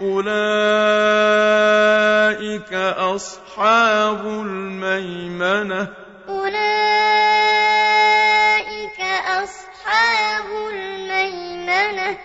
أُولَٰئِكَ أَصْحَابُ الْمَيْمَنَةِ أُولَٰئِكَ أَصْحَابُ الْمَيْمَنَةِ